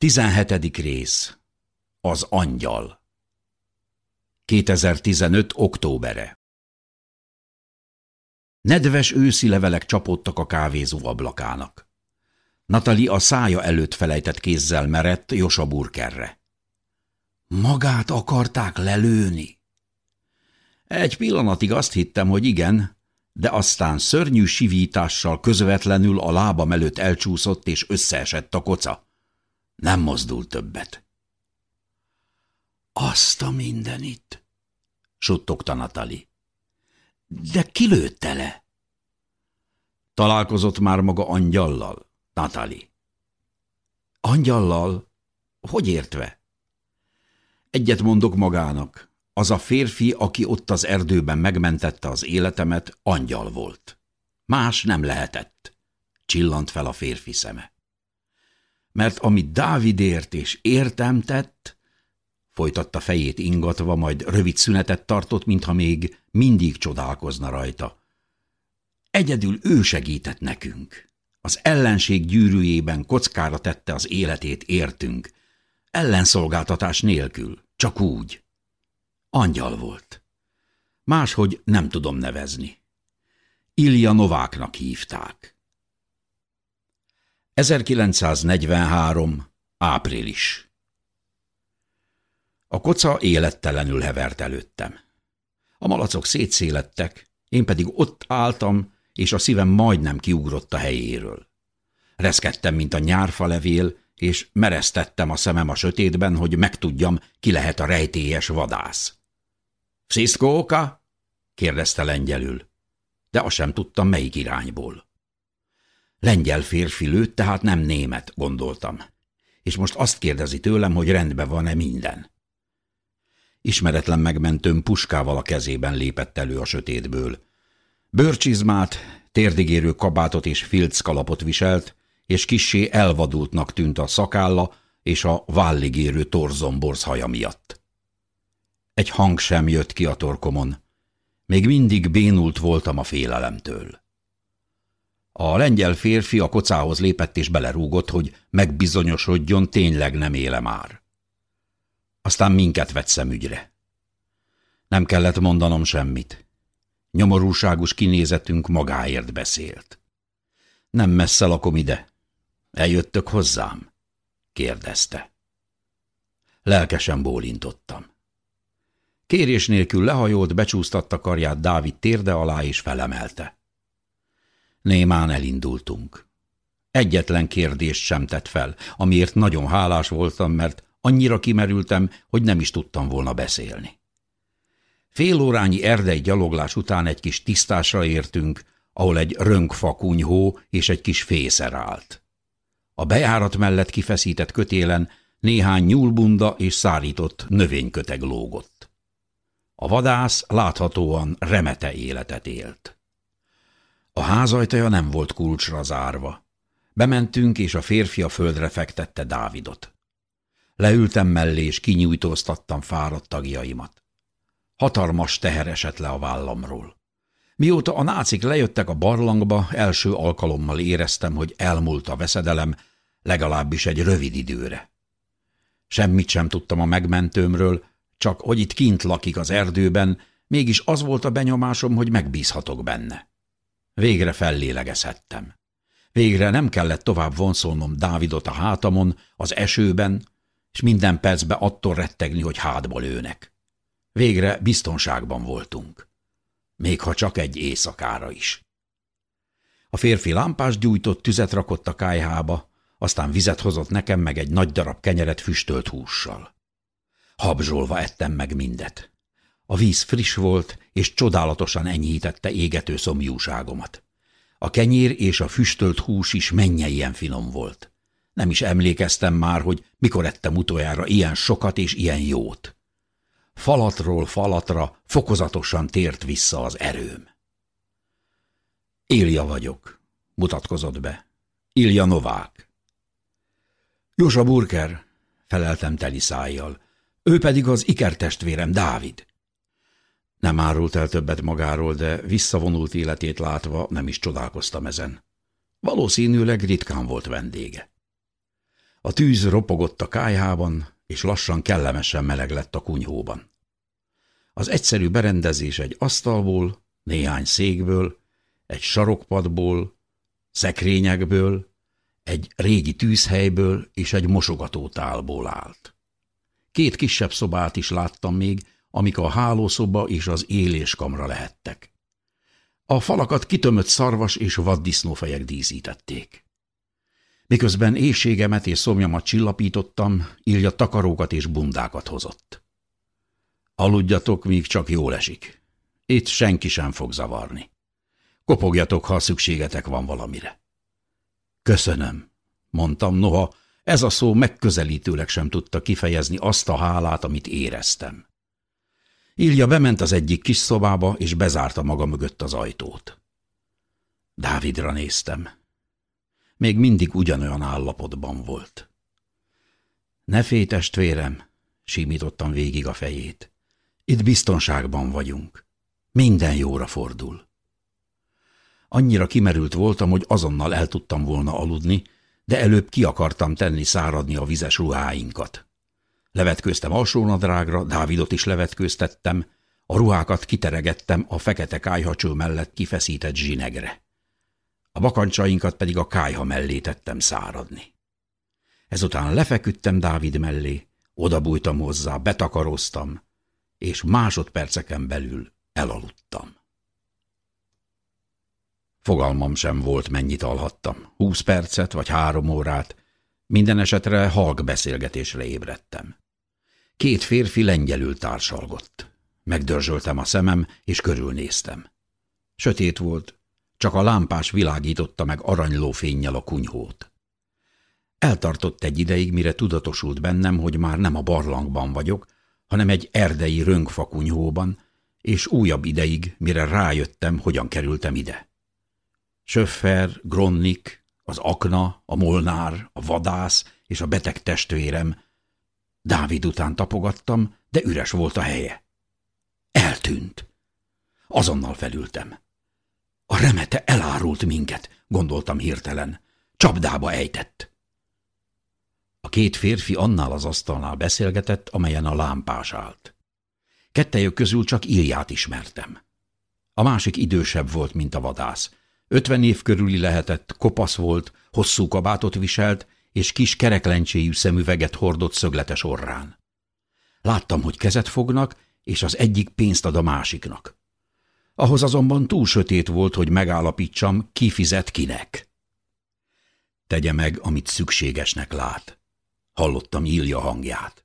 17. rész Az angyal 2015. októbere Nedves őszi levelek csapódtak a kávézó ablakának. Natali a szája előtt felejtett kézzel merett Josa burkerre. Magát akarták lelőni? Egy pillanatig azt hittem, hogy igen, de aztán szörnyű sivítással közvetlenül a lábam előtt elcsúszott és összeesett a koca. Nem mozdul többet. Azt a mindenit, suttogta Natali. De kilőtte le? Találkozott már maga angyallal, Natali. Angyallal? Hogy értve? Egyet mondok magának. Az a férfi, aki ott az erdőben megmentette az életemet, angyal volt. Más nem lehetett. Csillant fel a férfi szeme mert amit Dávidért és értem tett, folytatta fejét ingatva, majd rövid szünetet tartott, mintha még mindig csodálkozna rajta. Egyedül ő segített nekünk. Az ellenség gyűrűjében kockára tette az életét értünk. Ellenszolgáltatás nélkül, csak úgy. Angyal volt. Máshogy nem tudom nevezni. Ilja Nováknak hívták. 1943. április A koca élettelenül hevert előttem. A malacok szétszélettek, én pedig ott álltam, és a szívem majdnem kiugrott a helyéről. Reszkedtem, mint a nyárfa levél, és mereztettem a szemem a sötétben, hogy megtudjam, ki lehet a rejtélyes vadász. – Sziszkóka? – kérdezte lengyelül, de azt sem tudtam, melyik irányból. Lengyel férfi lőtt, tehát nem német, gondoltam. És most azt kérdezi tőlem, hogy rendben van-e minden. Ismeretlen megmentőm puskával a kezében lépett elő a sötétből. Bőrcsizmát, térdigérő kabátot és filckalapot viselt, és kissé elvadultnak tűnt a szakálla és a válligérő torzomborz haja miatt. Egy hang sem jött ki a torkomon. Még mindig bénult voltam a félelemtől. A lengyel férfi a kocához lépett és belerúgott, hogy megbizonyosodjon, tényleg nem éle már. Aztán minket vett szemügyre. Nem kellett mondanom semmit. Nyomorúságos kinézetünk magáért beszélt. Nem messze lakom ide. Eljöttök hozzám? kérdezte. Lelkesen bólintottam. Kérés nélkül lehajolt, becsúsztatta karját Dávid térde alá és felemelte. Némán elindultunk. Egyetlen kérdést sem tett fel, amiért nagyon hálás voltam, mert annyira kimerültem, hogy nem is tudtam volna beszélni. Fél órányi erdei gyaloglás után egy kis tisztásra értünk, ahol egy rönkfa kunyhó és egy kis fészer állt. A bejárat mellett kifeszített kötélen néhány nyúlbunda és szárított növényköteg lógott. A vadász láthatóan remete életet élt. A házajtaja nem volt kulcsra zárva. Bementünk, és a férfi a földre fektette Dávidot. Leültem mellé, és kinyújtóztattam fáradt tagjaimat. Hatalmas teher esett le a vállamról. Mióta a nácik lejöttek a barlangba, első alkalommal éreztem, hogy elmúlt a veszedelem, legalábbis egy rövid időre. Semmit sem tudtam a megmentőmről, csak hogy itt kint lakik az erdőben, mégis az volt a benyomásom, hogy megbízhatok benne. Végre fellélegezhettem. Végre nem kellett tovább vonszolnom Dávidot a hátamon, az esőben, és minden percben attól rettegni, hogy hátba lőnek. Végre biztonságban voltunk. Még ha csak egy éjszakára is. A férfi lámpás gyújtott tüzet rakott a kájhába, aztán vizet hozott nekem meg egy nagy darab kenyeret füstölt hússal. Habzsolva ettem meg mindet. A víz friss volt, és csodálatosan enyhítette égető szomjúságomat. A kenyér és a füstölt hús is ilyen finom volt. Nem is emlékeztem már, hogy mikor ettem utoljára ilyen sokat és ilyen jót. Falatról falatra fokozatosan tért vissza az erőm. Ilja vagyok, mutatkozott be. Ilja Novák. Jósa Burker, feleltem teli szájjal. Ő pedig az ikertestvérem, Dávid. Nem árult el többet magáról, de visszavonult életét látva nem is csodálkoztam ezen. Valószínűleg ritkán volt vendége. A tűz ropogott a kájhában, és lassan kellemesen meleg lett a kunyhóban. Az egyszerű berendezés egy asztalból, néhány székből, egy sarokpadból, szekrényekből, egy régi tűzhelyből és egy mosogatótálból állt. Két kisebb szobát is láttam még, amik a hálószoba és az éléskamra lehettek. A falakat kitömött szarvas és vaddisznófejek díszítették. Miközben éjségemet és szomjamat csillapítottam, Ilja takarókat és bundákat hozott. Aludjatok, míg csak jól esik. Itt senki sem fog zavarni. Kopogjatok, ha szükségetek van valamire. Köszönöm, mondtam, noha ez a szó megközelítőleg sem tudta kifejezni azt a hálát, amit éreztem. Ilja bement az egyik kis szobába, és bezárta maga mögött az ajtót. Dávidra néztem. Még mindig ugyanolyan állapotban volt. Ne félj, testvérem, símítottam végig a fejét. Itt biztonságban vagyunk. Minden jóra fordul. Annyira kimerült voltam, hogy azonnal el tudtam volna aludni, de előbb ki akartam tenni száradni a vizes ruháinkat. Levetkőztem alsónadrágra, Dávidot is levetkőztettem, a ruhákat kiteregettem a fekete kájhacsó mellett kifeszített zsinegre. A bakancsainkat pedig a kájha mellé tettem száradni. Ezután lefeküdtem Dávid mellé, odabújtam hozzá, betakaroztam, és másodperceken belül elaludtam. Fogalmam sem volt, mennyit alhattam. Húsz percet vagy három órát. Minden esetre halk beszélgetésre ébredtem. Két férfi lengyelül társalgott. Megdörzsöltem a szemem, és körülnéztem. Sötét volt, csak a lámpás világította meg aranyló fényjel a kunyhót. Eltartott egy ideig, mire tudatosult bennem, hogy már nem a barlangban vagyok, hanem egy erdei rönkfa kunyhóban, és újabb ideig, mire rájöttem, hogyan kerültem ide. Söffer, Gronnik, az Akna, a Molnár, a Vadász és a beteg testvérem. Dávid után tapogattam, de üres volt a helye. Eltűnt. Azonnal felültem. A remete elárult minket, gondoltam hirtelen. Csapdába ejtett. A két férfi annál az asztalnál beszélgetett, amelyen a lámpás állt. Kettejük közül csak Ilját ismertem. A másik idősebb volt, mint a vadász. Ötven év körüli lehetett, kopasz volt, hosszú kabátot viselt, és kis kereklencséjű szemüveget hordott szögletes orrán. Láttam, hogy kezet fognak, és az egyik pénzt ad a másiknak. Ahhoz azonban túl sötét volt, hogy megállapítsam, ki fizet kinek. Tegye meg, amit szükségesnek lát. Hallottam Ilja hangját.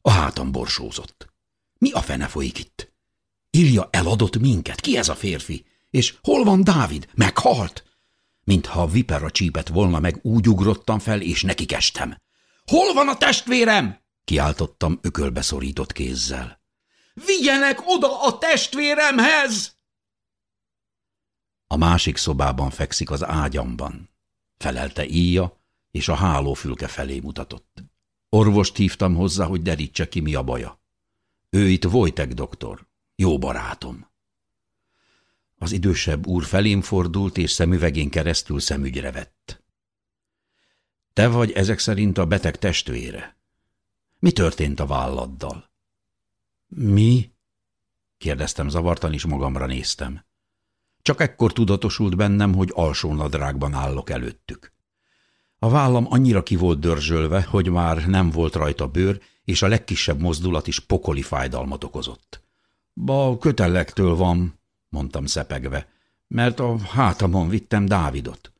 A hátam borsózott. Mi a fene folyik itt? Ilja eladott minket. Ki ez a férfi? És hol van Dávid? Meghalt? Mintha a vipera csípett volna meg, úgy ugrottam fel, és nekikestem. Hol van a testvérem? Kiáltottam ökölbe szorított kézzel. Vigyenek oda a testvéremhez! A másik szobában fekszik az ágyamban, felelte íja, és a hálófülke felé mutatott. Orvost hívtam hozzá, hogy derítse ki, mi a baja. Ő itt Vojtek doktor, jó barátom. Az idősebb úr felém fordult, és szemüvegén keresztül szemügyre vett. Te vagy ezek szerint a beteg testvére. Mi történt a válladdal? Mi? kérdeztem zavartan, és magamra néztem. Csak ekkor tudatosult bennem, hogy alsó nadrágban állok előttük. A vállam annyira ki volt dörzsölve, hogy már nem volt rajta bőr, és a legkisebb mozdulat is pokoli fájdalmat okozott. Ba kötellektől van, mondtam szepegve, mert a hátamon vittem Dávidot.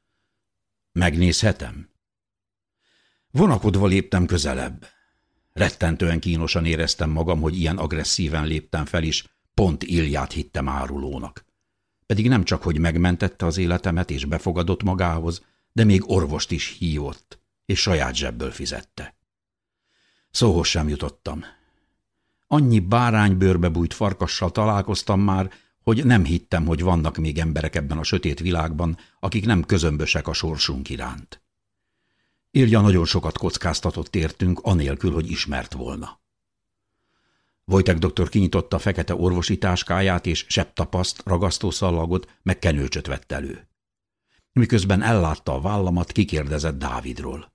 Megnézhetem? Vonakodva léptem közelebb. Rettentően kínosan éreztem magam, hogy ilyen agresszíven léptem fel is, pont Ilját hittem árulónak. Pedig nem csak, hogy megmentette az életemet és befogadott magához, de még orvost is hívott, és saját zsebből fizette. Szóhoz sem jutottam. Annyi báránybőrbe bújt farkassal találkoztam már, hogy nem hittem, hogy vannak még emberek ebben a sötét világban, akik nem közömbösek a sorsunk iránt. Írja nagyon sokat kockáztatott értünk, anélkül, hogy ismert volna. Vojtek doktor kinyitotta fekete orvosi táskáját, és septapaszt, ragasztószallagot, meg kenőcsöt vett elő. Miközben ellátta a vállamat, kikérdezett Dávidról.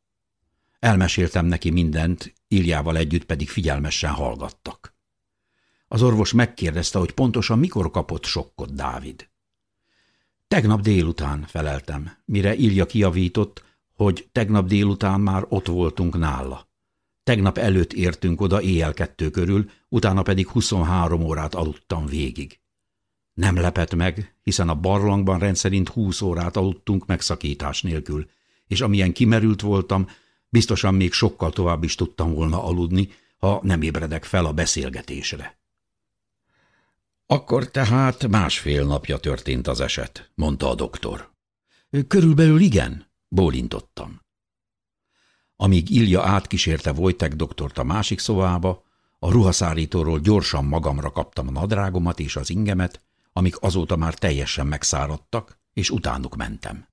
Elmeséltem neki mindent, Iljával együtt pedig figyelmesen hallgattak. Az orvos megkérdezte, hogy pontosan mikor kapott sokkot Dávid. Tegnap délután, feleltem, mire Ilja kiavított, hogy tegnap délután már ott voltunk nála. Tegnap előtt értünk oda éjjel kettő körül, utána pedig 23 órát aludtam végig. Nem lepett meg, hiszen a barlangban rendszerint 20 órát aludtunk megszakítás nélkül, és amilyen kimerült voltam, biztosan még sokkal tovább is tudtam volna aludni, ha nem ébredek fel a beszélgetésre. Akkor tehát másfél napja történt az eset, mondta a doktor. Körülbelül igen, bólintottam. Amíg Ilja átkísérte Vojtek doktort a másik szobába, a ruhaszárítóról gyorsan magamra kaptam a nadrágomat és az ingemet, amik azóta már teljesen megszáradtak, és utánuk mentem.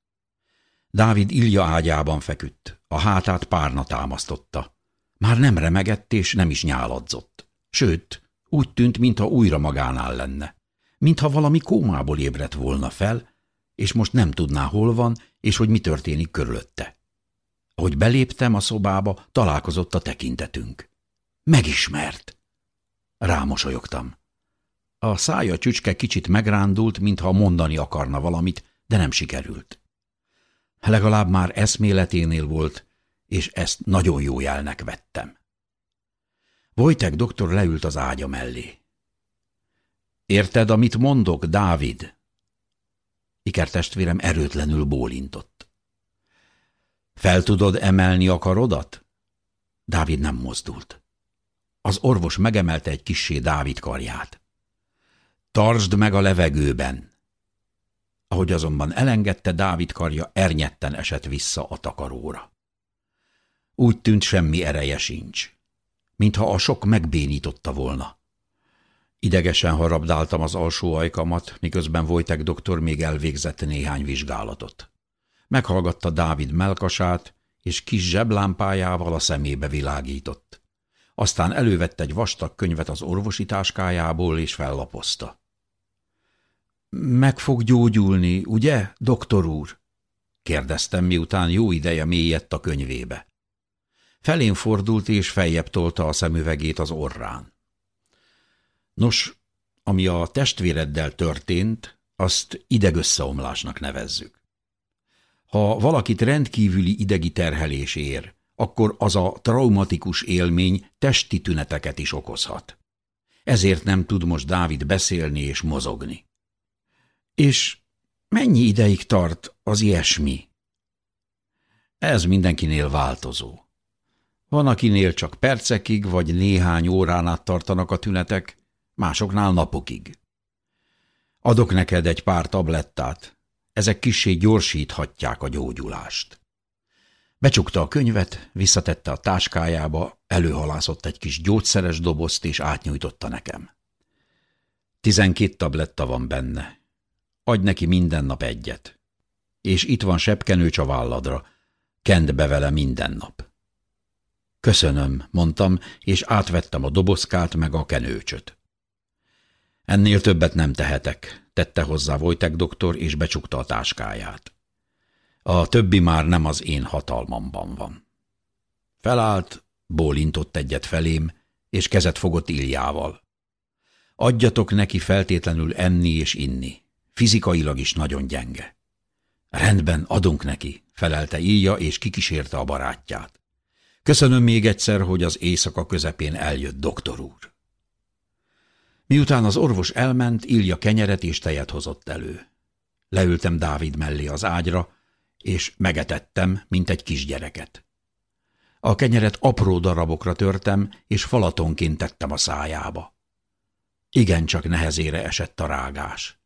Dávid Ilja ágyában feküdt, a hátát párna támasztotta. Már nem remegett és nem is nyáladzott. Sőt, úgy tűnt, mintha újra magánál lenne. Mintha valami kómából ébredt volna fel, és most nem tudná, hol van, és hogy mi történik körülötte. Ahogy beléptem a szobába, találkozott a tekintetünk. Megismert. Rámosolyogtam. A szája csücske kicsit megrándult, mintha mondani akarna valamit, de nem sikerült. Legalább már eszméleténél volt, és ezt nagyon jó jelnek vettem. Vojtek doktor leült az ágya mellé. Érted, amit mondok, Dávid? Ikertestvérem erőtlenül bólintott. Fel tudod emelni a karodat? Dávid nem mozdult. Az orvos megemelte egy kissé Dávid karját. Tartsd meg a levegőben! Ahogy azonban elengedte, Dávid karja ernyetten esett vissza a takaróra. Úgy tűnt semmi ereje sincs, mintha a sok megbénította volna. Idegesen harabdáltam az alsó ajkamat, miközben Vojtek doktor még elvégzett néhány vizsgálatot. Meghallgatta Dávid melkasát, és kis zseblámpájával a szemébe világított. Aztán elővett egy vastag könyvet az orvosi táskájából, és fellapozta. Meg fog gyógyulni, ugye, doktor úr? kérdeztem, miután jó ideje mélyedt a könyvébe. Felén fordult és feljebb tolta a szemüvegét az orrán. Nos, ami a testvéreddel történt, azt idegösszeomlásnak nevezzük. Ha valakit rendkívüli idegi terhelés ér, akkor az a traumatikus élmény testi tüneteket is okozhat. Ezért nem tud most Dávid beszélni és mozogni. És mennyi ideig tart az ilyesmi? Ez mindenkinél változó. Van, akinél csak percekig vagy néhány órán át tartanak a tünetek, másoknál napokig. Adok neked egy pár tablettát, ezek kissé gyorsíthatják a gyógyulást. Becsukta a könyvet, visszatette a táskájába, előhalászott egy kis gyógyszeres dobozt, és átnyújtotta nekem. Tizenkét tabletta van benne, Adj neki minden nap egyet. És itt van sepkenőcs a válladra. Kend be vele minden nap. Köszönöm, mondtam, és átvettem a dobozkát meg a kenőcsöt. Ennél többet nem tehetek, tette hozzá Vojtek doktor, és becsukta a táskáját. A többi már nem az én hatalmamban van. Felállt, bólintott egyet felém, és kezet fogott Iljával. Adjatok neki feltétlenül enni és inni. Fizikailag is nagyon gyenge. Rendben, adunk neki, felelte Ilja, és kikísérte a barátját. Köszönöm még egyszer, hogy az éjszaka közepén eljött, doktor úr. Miután az orvos elment, Ilja kenyeret és tejet hozott elő. Leültem Dávid mellé az ágyra, és megetettem, mint egy kisgyereket. A kenyeret apró darabokra törtem, és falatonként tettem a szájába. Igen, csak nehezére esett a rágás.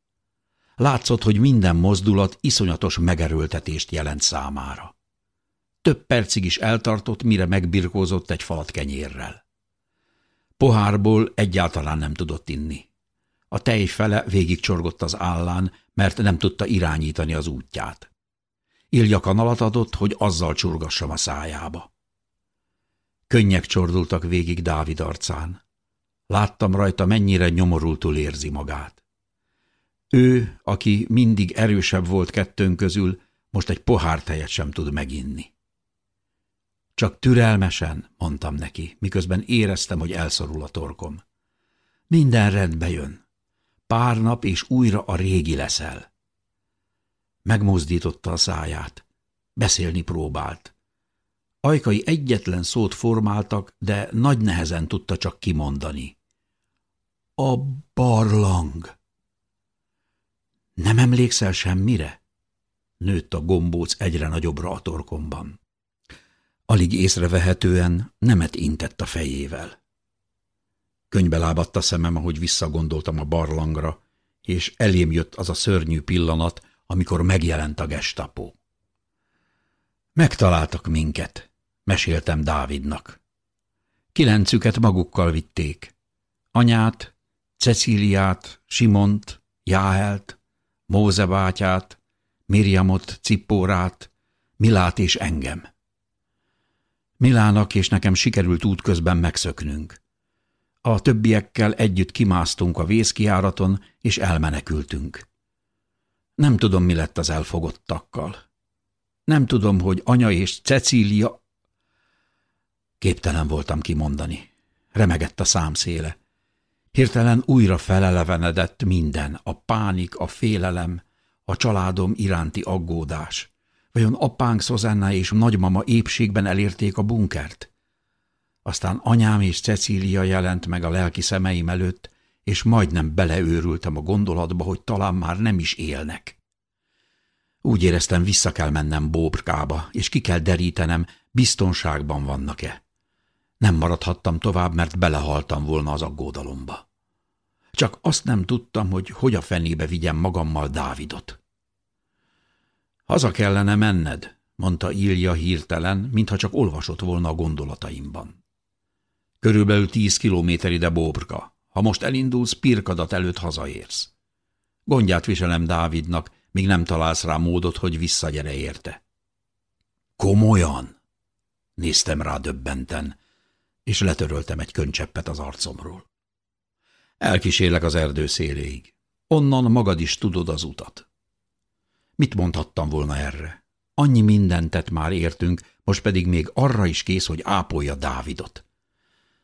Látszott, hogy minden mozdulat iszonyatos megerőltetést jelent számára. Több percig is eltartott, mire megbirkózott egy falat kenyérrel. Pohárból egyáltalán nem tudott inni. A tej fele végigcsorgott az állán, mert nem tudta irányítani az útját. Ilja kanalat adott, hogy azzal csurgassam a szájába. Könnyek csordultak végig Dávid arcán. Láttam rajta, mennyire nyomorultul érzi magát. Ő, aki mindig erősebb volt kettőnk közül, most egy pohár tejet sem tud meginni. Csak türelmesen, mondtam neki, miközben éreztem, hogy elszorul a torkom. Minden rendbe jön. Pár nap, és újra a régi leszel. Megmozdította a száját. Beszélni próbált. Ajkai egyetlen szót formáltak, de nagy nehezen tudta csak kimondani. A barlang. Nem emlékszel semmire? Nőtt a gombóc egyre nagyobbra a torkomban. Alig észrevehetően nemet intett a fejével. Könybe lábadt a szemem, ahogy visszagondoltam a barlangra, és elém jött az a szörnyű pillanat, amikor megjelent a gestapó. Megtaláltak minket, meséltem Dávidnak. Kilencüket magukkal vitték. Anyát, Cecíliát, Simont, Jáhelt, Móze bátyát, Mirjamot, Cippórát, Milát és engem. Milának és nekem sikerült útközben megszöknünk. A többiekkel együtt kimásztunk a vészkiáraton, és elmenekültünk. Nem tudom, mi lett az elfogottakkal. Nem tudom, hogy anya és Cecília... Képtelen voltam kimondani. Remegett a számszéle. Hirtelen újra felelevenedett minden, a pánik, a félelem, a családom iránti aggódás. Vajon apánk Szozenna és nagymama épségben elérték a bunkert? Aztán anyám és Cecília jelent meg a lelki szemeim előtt, és majdnem beleőrültem a gondolatba, hogy talán már nem is élnek. Úgy éreztem, vissza kell mennem Bóbrkába, és ki kell derítenem, biztonságban vannak-e. Nem maradhattam tovább, mert belehaltam volna az aggódalomba. Csak azt nem tudtam, hogy hogy a fenébe vigyem magammal Dávidot. Haza kellene menned, mondta Ilja hirtelen, mintha csak olvasott volna a gondolataimban. Körülbelül tíz kilométer ide Bóbrka. Ha most elindulsz, Pirkadat előtt hazaérsz. Gondját viselem Dávidnak, míg nem találsz rá módot, hogy visszagyere érte. Komolyan? Néztem rá döbbenten, és letöröltem egy könycseppet az arcomról. Elkísérlek az erdő széléig. Onnan magad is tudod az utat. Mit mondhattam volna erre? Annyi mindent tett már értünk, most pedig még arra is kész, hogy ápolja Dávidot.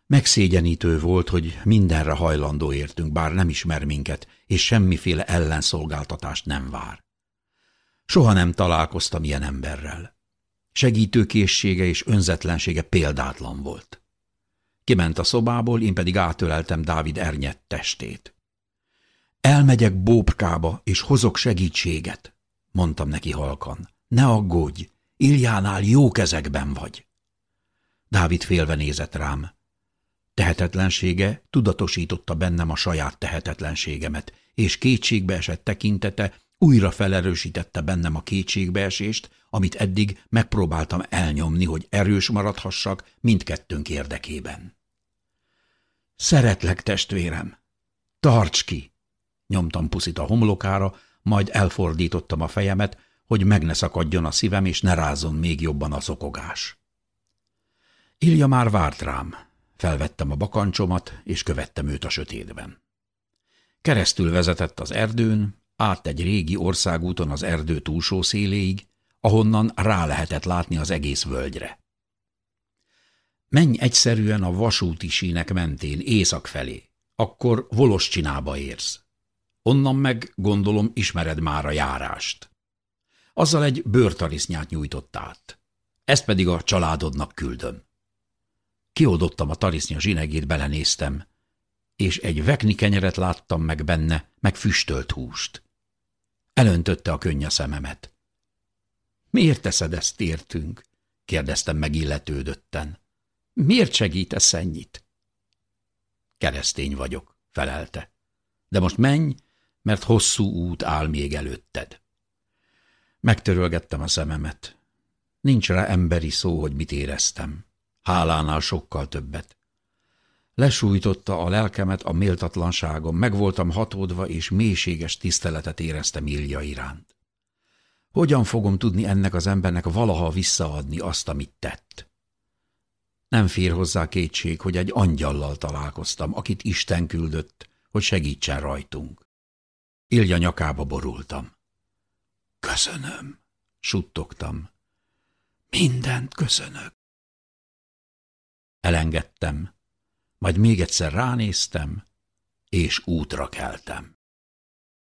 Megszégyenítő volt, hogy mindenre hajlandó értünk, bár nem ismer minket, és semmiféle ellenszolgáltatást nem vár. Soha nem találkoztam ilyen emberrel. Segítőkészsége és önzetlensége példátlan volt. Kiment a szobából, én pedig átöleltem Dávid ernyett testét. Elmegyek Bóbkába, és hozok segítséget, mondtam neki halkan. Ne aggódj, Iljánál jó kezekben vagy. Dávid félve nézett rám. Tehetetlensége tudatosította bennem a saját tehetetlenségemet, és kétségbe esett tekintete újra felerősítette bennem a kétségbeesést, amit eddig megpróbáltam elnyomni, hogy erős maradhassak mindkettőnk érdekében. Szeretlek, testvérem! Tarts ki! Nyomtam puszit a homlokára, majd elfordítottam a fejemet, hogy meg ne szakadjon a szívem, és ne rázon még jobban a szokogás. Ilja már várt rám. Felvettem a bakancsomat, és követtem őt a sötétben. Keresztül vezetett az erdőn, át egy régi országúton az erdő túlsó széléig, ahonnan rá lehetett látni az egész völgyre. Menj egyszerűen a vasúti sínek mentén észak felé, akkor Voloscsinába érsz. Onnan meg, gondolom, ismered már a járást. Azzal egy bőrtarisznyát nyújtott át. Ezt pedig a családodnak küldöm. Kiodottam a tarisznya zsinegét, belenéztem, és egy vekni kenyeret láttam meg benne, meg füstölt húst. Elöntötte a könny a szememet. Miért teszed ezt értünk? kérdeztem megilletődötten. Miért segítesz ennyit? Keresztény vagyok, felelte. De most menj, mert hosszú út áll még előtted. Megtörölgettem a szememet. Nincs rá emberi szó, hogy mit éreztem. Hálánál sokkal többet. Lesújtotta a lelkemet a méltatlanságom, meg voltam hatódva, és mélységes tiszteletet éreztem Ilja iránt. Hogyan fogom tudni ennek az embernek valaha visszaadni azt, amit tett? Nem fér hozzá kétség, hogy egy angyallal találkoztam, akit Isten küldött, hogy segítsen rajtunk. Ilja nyakába borultam. Köszönöm, suttogtam. Mindent köszönök. Elengedtem, majd még egyszer ránéztem, és útra keltem.